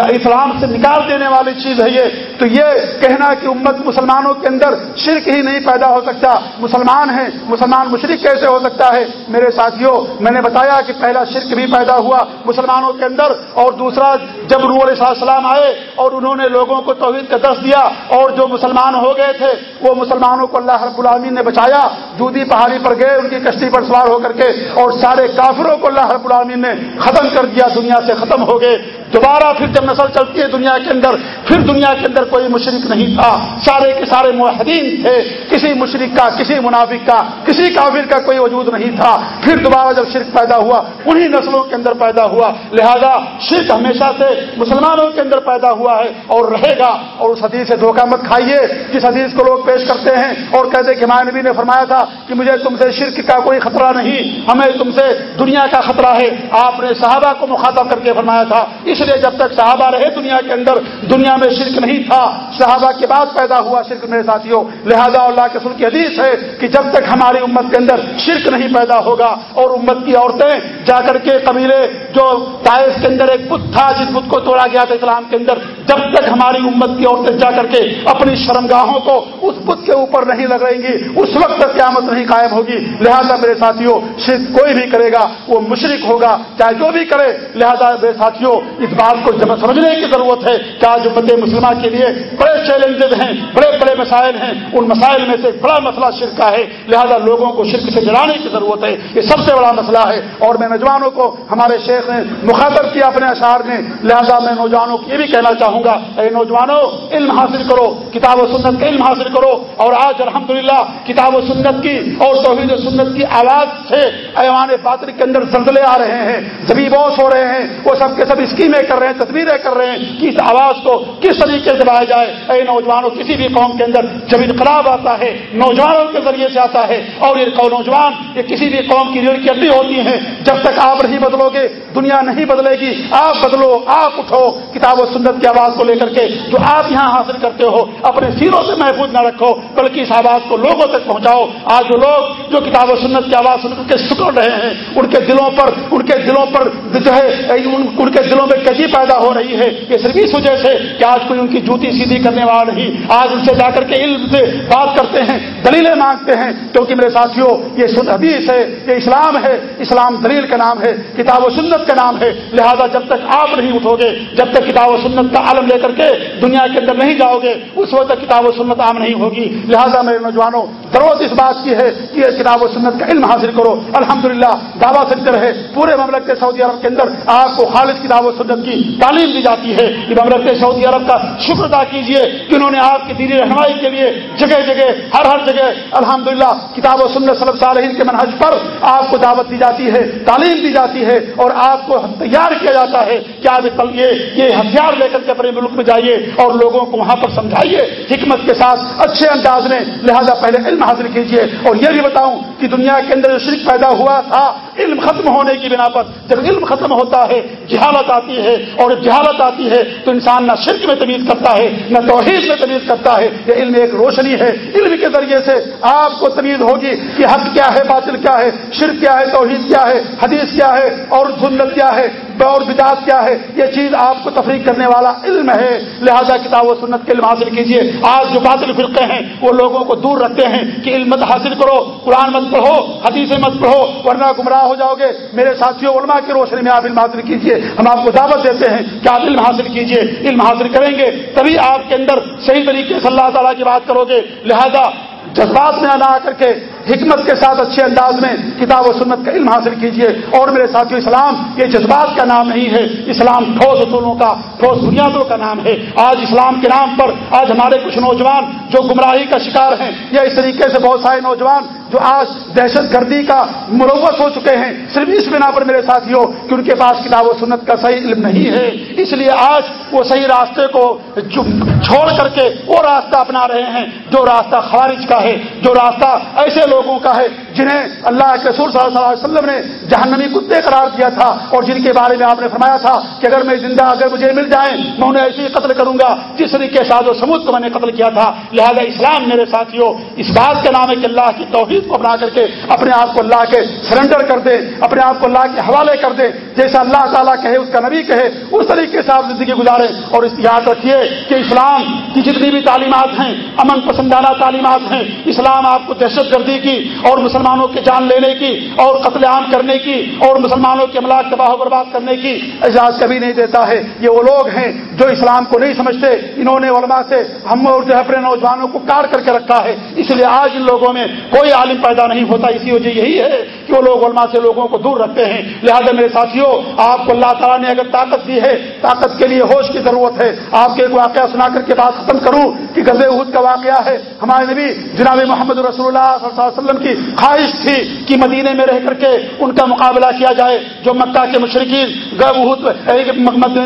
اسلام سے نکال دینے والی چیز ہے یہ۔ تو یہ کہنا کہ امت مسلمانوں کے اندر شرک ہی نہیں پیدا ہو سکتا۔ مسلمان ہیں، مسلمان مشرق کیسے ہو سکتا ہے؟ میرے ساتھیوں، میں نے بتایا کہ پہلا شرک بھی پیدا ہوا مسلمانوں کے اندر اور دوسرا جب نور علیہ السلام آئے اور انہوں نے لوگوں کو توحید کا دس دیا اور جو مسلمان ہو گئے تھے، وہ مسلمانوں کو اللہ رب العالمین نے بچایا۔ دودھی پہاڑی پر گئے، ان کی کشتی پر سوار ہو کر کے اور سارے کافروں کو اللہ رب العالمین نے ختم کر دیا، دنیا سے ختم ہو گئے۔ دوبارہ پھر جب نسل چلتی ہے دنیا کے اندر، پھر دنیا کے اندر کوئی مشرق نہیں تھا۔ سارے کے سارے معاہدین تھے۔ کسی مشرق کا، کسی منافق کا، کسی کافر کا کوئی وجود نہیں تھا۔ پھر دوبارہ جب شرک پیدا ہوا، انہی نسلوں کے اندر پیدا ہوا۔ لہذا شرک ہمیشہ سے مسلمانوں کے اندر پیدا ہوا ہے اور رہے گا۔ اور اس حدیث سے دھوکہ مت کھائیے۔ جس حدیث کو لوگ پیش کرتے ہیں اور کہتے کہ ہمارے نبی نے فرمایا تھا کہ مجھے تم سے شرک کا کوئی خطرہ نہیں، ہمیں تم سے دنیا کا خطرہ ہے۔ آپ نے صحابہ کو مخاطب کر کے فرمایا تھا۔ اس لیے جب تک صحابہ رہے دنیا کے اندر، دنیا میں شرک نہیں تھا۔ صحابہ کے بعد پیدا ہوا شرک میرے ساتھیوں۔ لہذا اللہ کے سل کی حدیث ہے کہ جب تک ہماری امت کے اندر شرک نہیں پیدا ہوگا اور امت کی عورتیں جا کر کے قبیلے جو تائف کے اندر ایک بت تھا، جس بت کو توڑا گیا تھا اسلام کے اندر، جب تک ہماری امت کی عورتیں جا کر کے اپنی شرمگاہوں کو اس بت کے اوپر نہیں لگائیں گی، اس وقت تک قیامت نہیں قائم ہوگی۔ لہذا میرے ساتھیوں، شرک کوئی بھی کرے گا، وہ مشرق ہوگا۔ چاہے جو بھی کرے، لہذا میرے ساتھیوں، اس بات کو سمجھنے کی ضرورت ہے کہ آج امت مسلمہ کے لیے بڑے چیلنجز ہیں، بڑے بڑے مسائل ہیں ہیں ان مسائل میں سے ایک بڑا مسئلہ شرک کا ہے، لہذا لوگوں کو شرک سے جڑانے کی ضرورت ہے۔ یہ سب سے بڑا مسئلہ ہے۔ اور میں نوجوانوں کو، ہمارے شیخ نے مخاطب کیا اپنے اشعار میں، لہذا میں نوجوانوں کو یہ بھی کہنا چاہوں گا، اے نوجوانوں علم حاصل کرو، کتاب و سنت کا علم حاصل کرو۔ اور آج الحمدللہ کتاب و سنت کی اور توحید و سنت کی آواز سے ایوان باطر کے اندر زلزلے آ رہے ہیں زبی بوس ہو رہے ہیں۔ وہ سب کے سب اسکیمیں کر رہے ہیں، تصویریں کر رہے ہیں کہ اس آواز کو کس طریقے سے بڑھایا جائے۔ اے نوجوانوں کسی بھی قوم کے اندر جب انقلاب آتا ہے، نوجوانوں کے ذریعے سے آتا ہے اور یہ نوجوان، یہ کسی بھی قوم کی ریڑھ کی اڈی ہوتی ہیں، جب تک آپ نہیں بدلو گے، دنیا نہیں بدلے گی، آپ بدلو، آپ اٹھو، کتاب و سنت کی آواز کو لے کر کے جو آپ یہاں حاصل کرتے ہو، اپنے سیروں سے محفوظ نہ رکھو، بلکہ اس آواز کو لوگوں تک پہنچاؤ۔ آج جو لوگ جو کتاب و سنت کی آواز سن کے سکڑ رہے ہیں، ان کے دلوں پر، ان کے دلوں پر جو ہے ان کے دلوں میں کجی پیدا ہو رہی ہے۔ یہ صرف اس وجہ سے کہ آج کوئی ان کی جوتی سیدھی کرنے والا نہیں، آج ان سے جا کر کے علم سے بات کرتے ہیں، دلیلیں مانگتے ہیں۔ کیونکہ میرے ساتھیوں یہ حدیث ہے، یہ اسلام ہے۔ اسلام دلیل کا نام ہے، کتاب و سنت کا نام ہے۔ لہذا جب تک آپ نہیں اٹھو گے، جب تک کتاب و سنت کا عالم لے کر کے دنیا کے اندر نہیں جاؤ گے، اس وقت تک کتاب و سنت عام نہیں ہوگی۔ لہذا میرے نوجوانوں دروز اس بات کی ہے کہ یہ کتاب و سنت کا علم حاصل کرو۔ الحمدللہ، دعویٰ سنتے رہے پورے مملکت سعودی عرب کے اندر آپ کو خالص کتاب و سنت کی تعلیم دی جاتی ہے۔ کہ مملکت سعودی عرب کا شکر ادا کیجیے کہ انہوں نے آپ کی دینی رہنمائی کے لیے جگہ جگہ، ہر ہر جگہ، الحمدللہ، کتاب و سنت صلی صالحین کے منحج پر آپ کو دعوت دی جاتی ہے، تعلیم دی جاتی ہے اور آپ کو تیار کیا جاتا ہے کہ آپ یہ ہتھیار لے کر کے اپنے ملک میں جائیے اور لوگوں کو وہاں پر سمجھائیے۔ حکمت کے ساتھ اچھے انداز میں، لہذا پہلے علم حاصل کیجیے۔ اور یہ بھی بتاؤں کہ دنیا کے اندر جو شرک پیدا ہوا تھا علم ختم ہونے کی بنا پر جب علم ختم ہوتا ہے، جہالت آتی ہے اور جہالت آتی ہے تو انسان نہ شرک میں تمیز کرتا ہے، نہ توحید میں تمیز کرتا ہے۔ یہ علم ایک روشنی ہے۔ علم کے ذریعے سے آپ کو تمیز ہوگی کہ حق کیا ہے، باطل کیا ہے، شرک کیا ہے، توحید کیا ہے، حدیث کیا ہے اور سنت کیا ہے۔ اور بداعت کیا ہے؟ یہ چیز آپ کو تفریح کرنے والا علم ہے۔ لہذا کتاب و سنت کے علم حاصل کیجیے آج جو باطل فرقے ہیں، وہ لوگوں کو دور رکھتے ہیں کہ علم مت حاصل کرو، قرآن مت پڑھو حدیث مت پڑھو، ورنہ گمراہ ہو جاؤ گے۔ میرے ساتھیوں، علماء کی روشنی میں آپ علم حاصل کیجیے ہم آپ کو دعوت دیتے ہیں کہ آپ علم حاصل کیجیے علم حاصل کریں گے، تبھی آپ کے اندر صحیح طریقے سے اللہ تعالیٰ کی بات کرو گے۔ لہذا جذبات میں آنا آ کر کے حکمت کے ساتھ اچھے انداز میں کتاب و سنت کا علم حاصل کیجیے اور میرے ساتھی اسلام، یہ جذبات کا نام نہیں ہے، اسلام ٹھوس اصولوں کا، ٹھوس بنیادوں کا نام ہے۔ آج اسلام کے نام پر، آج ہمارے کچھ نوجوان جو گمراہی کا شکار ہیں، یا اس طریقے سے بہت سارے نوجوان جو آج دہشت گردی کا مروث ہو چکے ہیں، صرف اس بنا پر میرے ساتھیوں کہ ان کے پاس کتاب و سنت کا صحیح علم نہیں ہے۔ اس لیے آج وہ صحیح راستے کو چھوڑ کر کے وہ راستہ اپنا رہے ہیں، جو راستہ خارج کا ہے، جو راستہ ایسے لوگوں کا ہے جنہیں اللہ کے سور صلی اللہ علیہ وسلم نے جہنمی کتے قرار دیا تھا اور جن کے بارے میں آپ نے فرمایا تھا کہ اگر میں زندہ اگر مجھے مل جائیں، میں انہیں ایسے ہی قتل کروں گا جس طریقے ساز و سمود کو میں نے قتل کیا تھا۔ لہذا اسلام میرے ساتھیوں، اس بات کا نام ہے کہ اللہ کی توحید کو اپنا کر کے اپنے آپ کو اللہ کے سرنڈر کر دے، اپنے آپ کو اللہ کے حوالے کر دے۔ جیسا اللہ تعالیٰ کہے، اس کا نبی کہے، اس طریقے سے آپ زندگی گزارے۔ اور اس یاد رکھیے کہ اسلام کی جتنی بھی تعلیمات ہیں، امن پسندانہ تعلیمات ہیں، اسلام آپ کو دہشت گردی کی اور مسلمانوں کے جان لینے کی اور قتل عام کرنے کی اور مسلمانوں کے املاک تباہ و برباد کرنے کی اجازت کبھی نہیں دیتا ہے۔ یہ وہ لوگ ہیں جو اسلام کو نہیں سمجھتے، انہوں نے علماء سے ہم اور جو ہے اپنے نوجوانوں کو کاٹ کر کے رکھا ہے۔ اس لیے آج ان لوگوں میں کوئی عالم پیدا نہیں ہوتا۔ اسی وجہ یہی ہے کہ وہ لوگ علماء سے لوگوں کو دور رکھتے ہیں۔ لہذا میرے ساتھیوں آپ کو اللہ تعالیٰ نے اگر طاقت دی ہے، طاقت کے لیے ہوش کی ضرورت ہے۔ آپ کے ایک واقعہ سنا کر کے بات ختم کروں کہ غزے عہد کا واقعہ ہے۔ ہمارے نبی جناب محمد رسول اللہ صلی اللہ علیہ وسلم کی خواہش تھی کہ مدینے میں رہ کر کے ان کا مقابلہ کیا جائے۔ جو مکہ کے مشرقین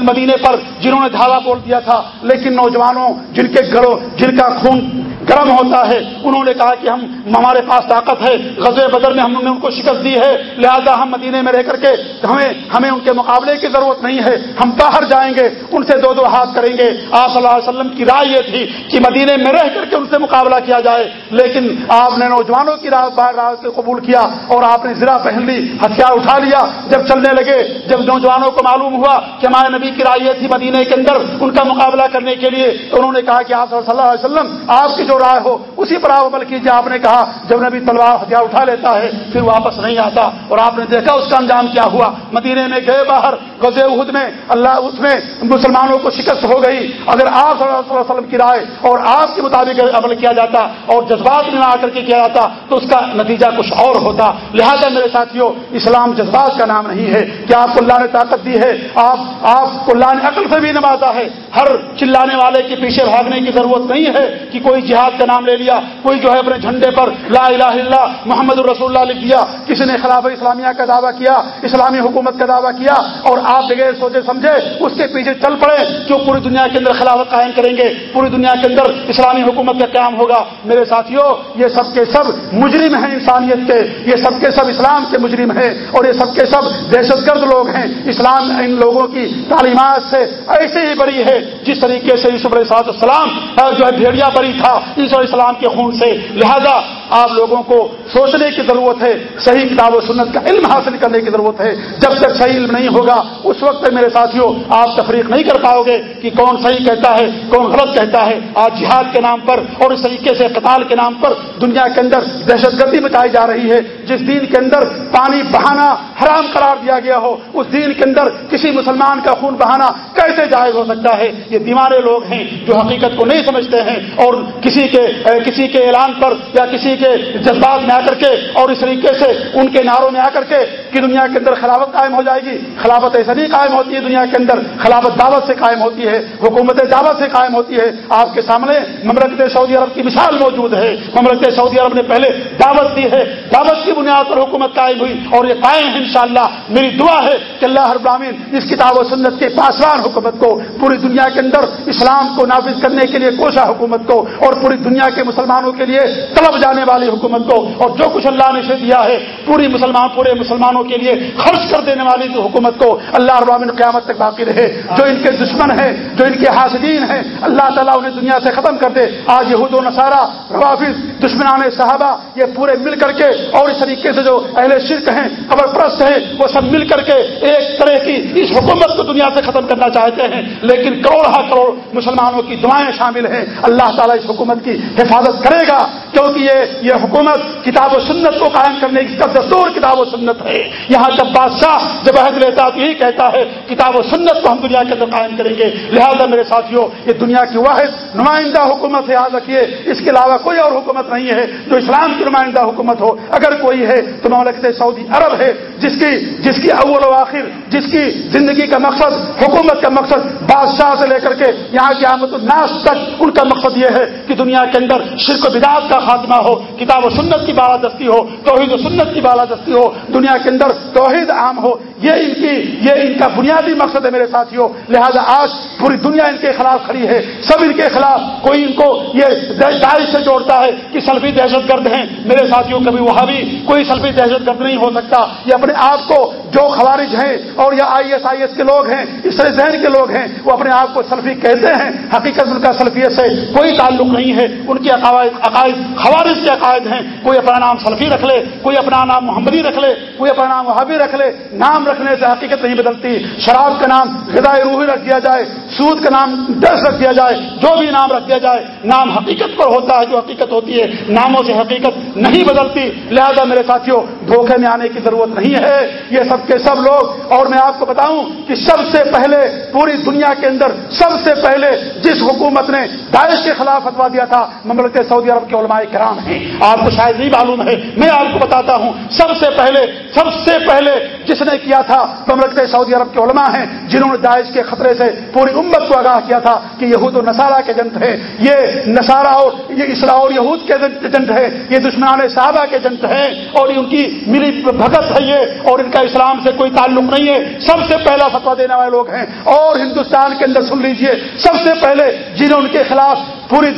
مدینے پر جنہوں نے دھاوا بول دیا تھا، لیکن نوجوانوں جن کے گھروں، جن کا خون گرم ہوتا ہے، انہوں نے کہا کہ ہم، ہمارے پاس طاقت ہے غزے بدر میں ہم نے ان کو شکست دی ہے، لہذا ہم مدینے میں رہ کر کے ہمیں ہمیں ان کے مقابلے کی ضرورت نہیں ہے، ہم باہر جائیں گے، ان سے دو دو ہاتھ کریں گے۔ آپ صلی اللہ علیہ وسلم کی رائے یہ تھی کہ مدینے میں رہ کر کے ان سے مقابلہ کیا جائے، لیکن آپ نے نوجوانوں کی راہ، باہر راہ سے قبول کیا اور آپ نے ذرا پہن لی، ہتھیار اٹھا لیا۔ جب چلنے لگے، جب نوجوانوں کو معلوم ہوا کہ ہمارے نبی کی رائے تھی مدینے کے اندر ان کا مقابلہ کرنے کے لیے تو انہوں نے کہا کہ آپ صلی اللہ علیہ وسلم، آپ کی جو رائے ہو، اسی پر آپ عمل کیجیے آپ نے کہا، جب نبی تلوار ہتھیار اٹھا لیتا ہے، پھر واپس نہیں آتا اور آپ نے دیکھا اس کا انجام کیا ہوا۔ مدینے میں گئے باہر غزے عہد میں اللہ اس میں مسلمانوں کو شکست ہو گئی۔ اگر آپ صلی اللہ علیہ وسلم کی رائے اور آپ کے مطابق عمل کیا جاتا اور جذبات میں آ کر کے کیا جاتا تو اس کا نتیجہ کچھ اور ہوتا۔ لہذا میرے ساتھیوں اسلام جذبات کا نام نہیں ہے۔ کہ آپ کو اللہ نے طاقت دی ہے؟ آپ آپ کو اللہ نے عقل سے بھی نوازا ہے۔ ہر چلانے والے کے پیچھے بھاگنے کی ضرورت نہیں ہے کہ کوئی جہاد کا نام لے لیا، کوئی جو ہے اپنے جھنڈے پر لا الہ الا محمد الرسول اللہ لکھ دیا، کسی نے خلاف اسلامیہ کا دعویٰ کیا، اسلامی حکومت کا دعویٰ کیا اور آپ بغیر سوچے سمجھے اس کے پیچھے چل پڑے جو پوری دنیا کے اندر خلافت قائم کریں گے، پوری دنیا کے اندر اسلامی حکومت کا قیام ہوگا۔ میرے ساتھیوں یہ سب کے سب مجرم ہیں انسانیت کے، یہ سب کے سب اسلام کے مجرم ہیں اور یہ سب کے سب دہشت گرد لوگ ہیں۔ اسلام ان لوگوں کی تعلیمات سے ایسے ہی بڑی ہے جس طریقے سے یوسف علیہ صاحب السلام جو ہے بھیڑیا بری تھا علیہ السلام کے خون سے۔ لہذا آپ لوگوں کو سوچنے کی ضرورت ہے، صحیح کتاب و سنت کا علم حاصل کرنے کی ضرورت ہے۔ جب تک صحیح علم نہیں ہوگا اس وقت تک میرے ساتھیوں آپ تفریق نہیں کر پاؤ گے کہ کون صحیح کہتا ہے، کون غلط کہتا ہے۔ آج جہاد کے نام پر اور اس طریقے سے قتال کے نام پر دنیا کے اندر دہشت گردی بتائی جا رہی ہے۔ جس دین کے اندر پانی بہانا حرام قرار دیا گیا ہو، اس دین کے اندر کسی مسلمان کا خون بہانا کیسے جائز ہو سکتا ہے؟ یہ دیوارے لوگ ہیں جو حقیقت کو نہیں سمجھتے ہیں اور کسی کے کسی کے اعلان پر یا کسی کے جذبات میں آ کر کے اور اس طریقے سے ان کے نعروں میں آ کر کے کہ دنیا کے اندر خلافت قائم ہو جائے گی۔ خلافت ایسا نہیں قائم ہوتی ہے دنیا کے اندر، خلافت دعوت سے قائم ہوتی ہے، حکومت دعوت سے قائم ہوتی ہے۔ آپ کے سامنے مملکت سعودی عرب کی مثال موجود ہے۔ مملکت سعودی عرب نے پہلے دعوت دی ہے۔ دعوت کی بنیاد پر حکومت قائم ہوئی اور یہ قائم ہے انشاءاللہ۔ میری دعا ہے کہ اللہ ہر برامین اس کتاب و سنت کے پاسوان حکومت کو، پوری دنیا کے اندر اسلام کو نافذ کرنے کے لیے، کوشا حکومت کو اور پوری دنیا کے مسلمانوں کے لیے طلب جانے والی حکومت کو اور جو کچھ اللہ نے دیا ہے، پوری مسلمان، پورے مسلمانوں کے لیے خرچ کر دینے والی حکومت کو اللہ ابامن قیامت تک باقی رہے۔ جو ان کے دشمن ہیں، جو ان کے حاصدین ہیں، اللہ تعالیٰ انہیں دنیا سے ختم کر دے۔ آج یہود و نصارہ، روافظ، دشمنان صحابہ، یہ پورے مل کر کے اور اس طریقے سے جو اہل شرک ہیں قبر پرست ہیں، وہ سب مل کر کے ایک طرح کی اس حکومت کو دنیا سے ختم کرنا چاہتے ہیں۔ لیکن کروڑ ہا کروڑ مسلمانوں کی دعائیں شامل ہیں۔ اللہ تعالیٰ اس حکومت کی حفاظت کرے گا۔ کیونکہ یہ یہ حکومت کتاب و سنت کو قائم کرنے کی کا دستور کتاب و سنت ہے۔ یہاں جب بادشاہ جب عہد لیتا تو یہی کہتا ہے، کتاب و سنت کو ہم دنیا کے اندر قائم کریں گے۔ لہذا میرے ساتھیوں یہ دنیا کی واحد نمائندہ حکومت ہے، یاد رکھیے۔ اس کے علاوہ کوئی اور حکومت نہیں ہے جو اسلام کی نمائندہ حکومت ہو۔ اگر کوئی ہے تو مملکت سعودی عرب ہے، جس کی جس کی اول و آخر، جس کی زندگی کا مقصد، حکومت کا مقصد بادشاہ سے لے کر کے یہاں کی آمد الناس تک، ان کا مقصد یہ ہے کہ دنیا کے اندر شرک و بداعت کا خاتمہ ہو، کتاب و سنت کی بالادستی ہو، توحید و سنت کی بالادستی ہو، دنیا کے اندر توحید عام ہو یہ ان کی یہ ان کا بنیادی مقصد ہے میرے ساتھیوں۔ لہذا آج پوری دنیا ان کے خلاف کھڑی ہے۔ سب ان کے خلاف۔ کوئی ان کو یہ داعش سے جوڑتا ہے کہ سلفی دہشت گرد ہیں۔ میرے ساتھیوں، کبھی وہاں بھی کوئی سلفی دہشت گرد نہیں ہو سکتا۔ یہ اپنے آپ کو جو خوارج ہیں اور یا آئی ایس آئی ایس کے لوگ ہیں، اس طرح ذہن کے لوگ ہیں، وہ اپنے آپ کو سلفی کہتے ہیں۔ حقیقت ان کا سلفیت سے کوئی تعلق نہیں ہے۔ ان کے عقائد عقائد خوارج کے عقائد ہیں۔ کوئی اپنا نام سلفی رکھ لے، کوئی اپنا نام محمدی رکھ لے، کوئی اپنا نام وہابی رکھ لے، نام رکھ رکھنے سے حقیقت نہیں بدلتی۔ شراب کا نام غذا روحی رکھ دیا جائے، سود کا نام ڈس رکھ دیا جائے، جو بھی نام رکھ دیا جائے، نام حقیقت پر ہوتا ہے جو حقیقت ہوتی ہے۔ ناموں سے حقیقت نہیں بدلتی۔ لہذا میرے ساتھیوں، دھوکے میں آنے کی ضرورت نہیں ہے۔ یہ سب کے سب لوگ، اور میں آپ کو بتاؤں کہ سب سے پہلے پوری دنیا کے اندر سب سے پہلے جس حکومت نے داعش کے خلاف فتوا دیا تھا، مملکت سعودی عرب کے علماء کرام ہیں۔ آپ کو شاید نہیں معلوم ہے، میں آپ کو بتاتا ہوں، سب سے پہلے، سب سے پہلے جس نے کیا کیا تھا؟ مملکت سعودی عرب کے علماء ہیں، جنہوں نے داعش کے خطرے سے پوری امت کو آگاہ کیا تھا کہ یہود و نصارہ کے جنت ہے۔ یہ نصارہ اور یہ اسرا اور یہود کے جنت ہے، یہ دشمنان صحابہ کے جنت ہے اور ان کی ملی بھگت ہے یہ اور ان کا اسلام سے کوئی تعلق نہیں ہے۔ سب سے پہلا فتوا دینے والے لوگ ہیں اور ہندوستان کے اندر سن لیجیے، سب سے پہلے جنہوں ان کے خلاف پوری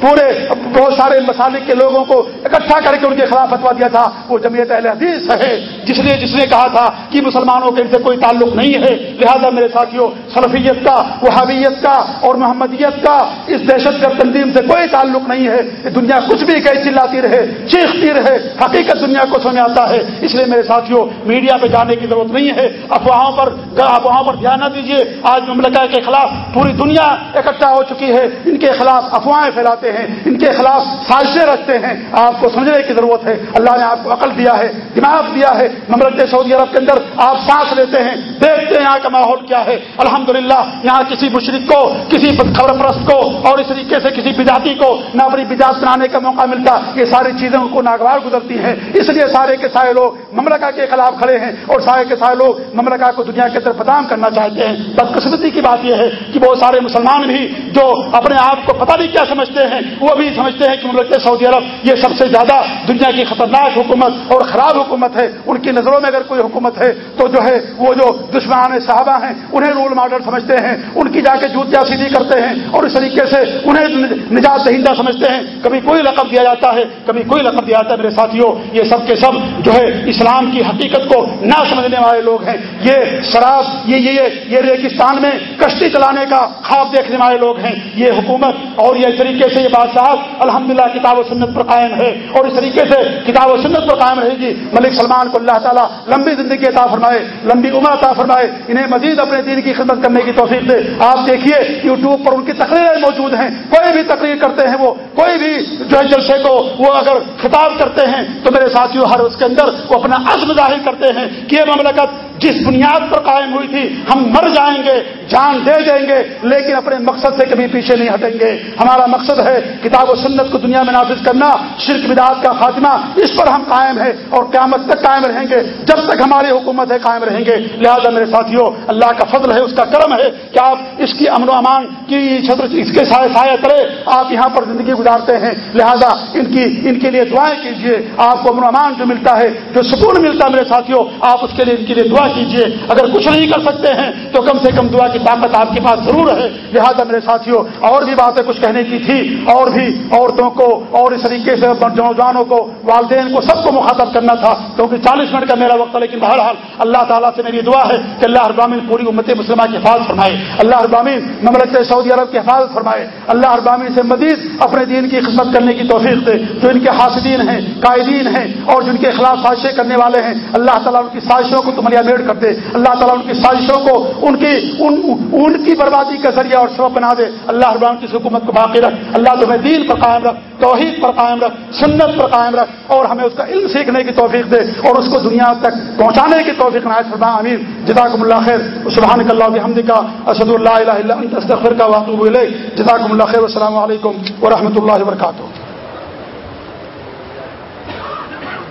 پورے بہت سارے مسالک کے لوگوں کو اکٹھا کر کے ان کے خلاف فتوا دیا تھا۔ وہ جمعیت اہل حدیث ہے جس نے جس نے کہا تھا کہ مسلمانوں کے ان سے کوئی تعلق نہیں ہے۔ لہذا میرے ساتھیوں سلفیت کا، وہابیت کا اور محمدیت کا اس دہشت گرد تنظیم سے کوئی تعلق نہیں ہے۔ دنیا کچھ بھی کہیں چلاتی رہے، چیختی رہے، حقیقت دنیا کو سمجھ آتا ہے۔ اس لیے میرے ساتھیوں، میڈیا پہ جانے کی ضرورت نہیں ہے۔ افواہوں پر افواہوں پر دھیان نہ دیجیے آج مملکہ کے خلاف پوری دنیا اکٹھا ہو چکی ہے۔ ان کے خلاف افواہیں پھیلاتے ہیں، ان کے خلاف سازشیں رکھتے ہیں۔ آپ کو سمجھنے کی ضرورت ہے۔ اللہ نے آپ کو عقل دیا ہے، دماغ دیا ہے۔ مملکت سعودی عرب کے اندر آپ سانس لیتے ہیں۔ دیکھتے ہیں یہاں کا ماحول کیا ہے۔ الحمدللہ، یہاں کسی مشرق کو، کسی خبر پرست کو اور اس طریقے سے کسی بداتی کو نہ اپنی بداس بنانے کا موقع ملتا۔ یہ ساری چیزیں ان کو ناگوار گزرتی ہیں۔ اس لیے سارے کے سارے لوگ مملکہ کے خلاف کھڑے ہیں اور سارے کے سارے لوگ مملکہ کو دنیا کے اندر بدام کرنا چاہتے ہیں۔ بدقسمتی کی بات یہ ہے کہ بہت سارے مسلمان بھی جو اپنے آپ کو پتا پتہ نہیں کیا سمجھتے ہیں؟ وہ بھی سمجھتے ہیں کہ مملکت سعودی عرب یہ سب سے زیادہ دنیا کی خطرناک حکومت اور خراب حکومت ہے۔ ان کی نظروں میں اگر کوئی حکومت ہے تو جو ہے وہ جو دشمان صحابہ ہیں، انہیں رول ماڈل سمجھتے ہیں، ان کی جا کے جوتیاں سیدھی کرتے ہیں اور اس طریقے سے انہیں نجات دہندہ سمجھتے ہیں۔ کبھی کوئی رقم دیا جاتا ہے، کبھی کوئی رقم دیا جاتا ہے۔ میرے ساتھیوں، یہ سب کے سب جو ہے اسلام کی حقیقت کو نہ سمجھنے والے لوگ ہیں۔ یہ شراب یہ یہ یہ ریگستان میں کشتی چلانے کا خواب دیکھنے والے لوگ ہیں۔ یہ حکومت اور یہ طریقے سے یہ بادشاہ الحمد للہ کتاب و سنت پر قائم ہے۔ اور اس طریقے سے کتاب و سنت پر قائم رہے گی۔ ملک سلمان کو اللہ تعالیٰ لمبی زندگی عطا فرمائے، لمبی عمر عطا فرمائے۔ انہیں مزید اپنے دین کی خدمت کرنے کی توفیق دے۔ آپ دیکھیے، یوٹیوب پر ان کی تقریریں موجود ہیں۔ کوئی بھی تقریر کرتے ہیں وہ، کوئی بھی جو ہے جلسے کو وہ اگر خطاب کرتے ہیں تو میرے ساتھیوں، ہر اس کے اندر وہ اپنا عزم ظاہر کرتے ہیں کہ یہ مملکت جس بنیاد پر قائم ہوئی تھی، ہم مر جائیں گے، جان دے دیں گے، لیکن اپنے مقصد سے کبھی پیچھے نہیں ہٹیں گے۔ ہمارا مقصد ہے کتاب و سنت کو دنیا میں نافذ کرنا، شرک بداد کا خاتمہ۔ اس پر ہم قائم ہے اور قیامت تک قائم رہیں گے۔ جب تک ہماری حکومت ہے، قائم رہیں گے۔ لہذا میرے ساتھیوں، اللہ کا فضل ہے، اس کا کرم ہے کہ آپ اس کی امن و امان کی چھتر اس کے سائے سایہ کرے آپ یہاں پر زندگی گزارتے ہیں۔ لہذا ان کی، ان کے لیے دعائیں کیجیے آپ کو امن و امان جو ملتا ہے، جو سکون ملتا ہے میرے ساتھیوں، آپ اس کے لیے ان کے لیے دعا کیجیے اگر کچھ نہیں کر سکتے ہیں، تو کم سے کم دعا کی طاقت آپ کے پاس ضرور ہے لہٰذا میرے ساتھیوں اور بھی باتیں کچھ کہنے کی تھی، اور بھی عورتوں کو، اور اس طریقے سے نوجوانوں کو، والدین کو سب کو مخاطب کرنا تھا، کیونکہ چالیس منٹ کا میرا وقت ہے، لیکن بہرحال اللہ تعالیٰ سے میری دعا ہے کہ اللہ ابامین پوری امت مسلمہ کی حفاظت فرمائے۔ اللہ ابامین مملکت سعودی عرب کی حفاظت فرمائے۔ اللہ ابامین سے مزید اپنے دین کی خدمت کرنے کی توفیق دے۔ جو ان کے حاصدین ہیں، قائدین ہیں، اور جن کے خلاف سازشیں کرنے والے ہیں، اللہ تعالیٰ ان کی سازشوں کو تمہارا میڈ کر دے اللہ تعالیٰ ان کی سازشوں کو ان کی ان, ان کی بربادی کا ذریعہ اور سبب بنا دے۔ اللہ ربان کی حکومت کو باقی رکھ۔ اللہ تمہیں دین پر قائم رکھ توحید پر قائم رکھ سنت پر قائم رکھ اور ہمیں اس کا علم سیکھنے کی توفیق دے اور اس کو دنیا تک پہنچانے کی توفیق نہ فرما امیر جزاکم اللہ خیر۔ سبحان اللہ حمد کا اسد اللہ الہ الا استغفر کا واقع اللہ خیر۔ السلام علیکم ورحمۃ اللہ وبرکاتہ۔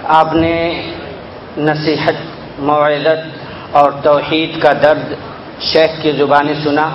آپ نے نصیحت موعظت اور توحید کا درد شیخ کی زبانی سنا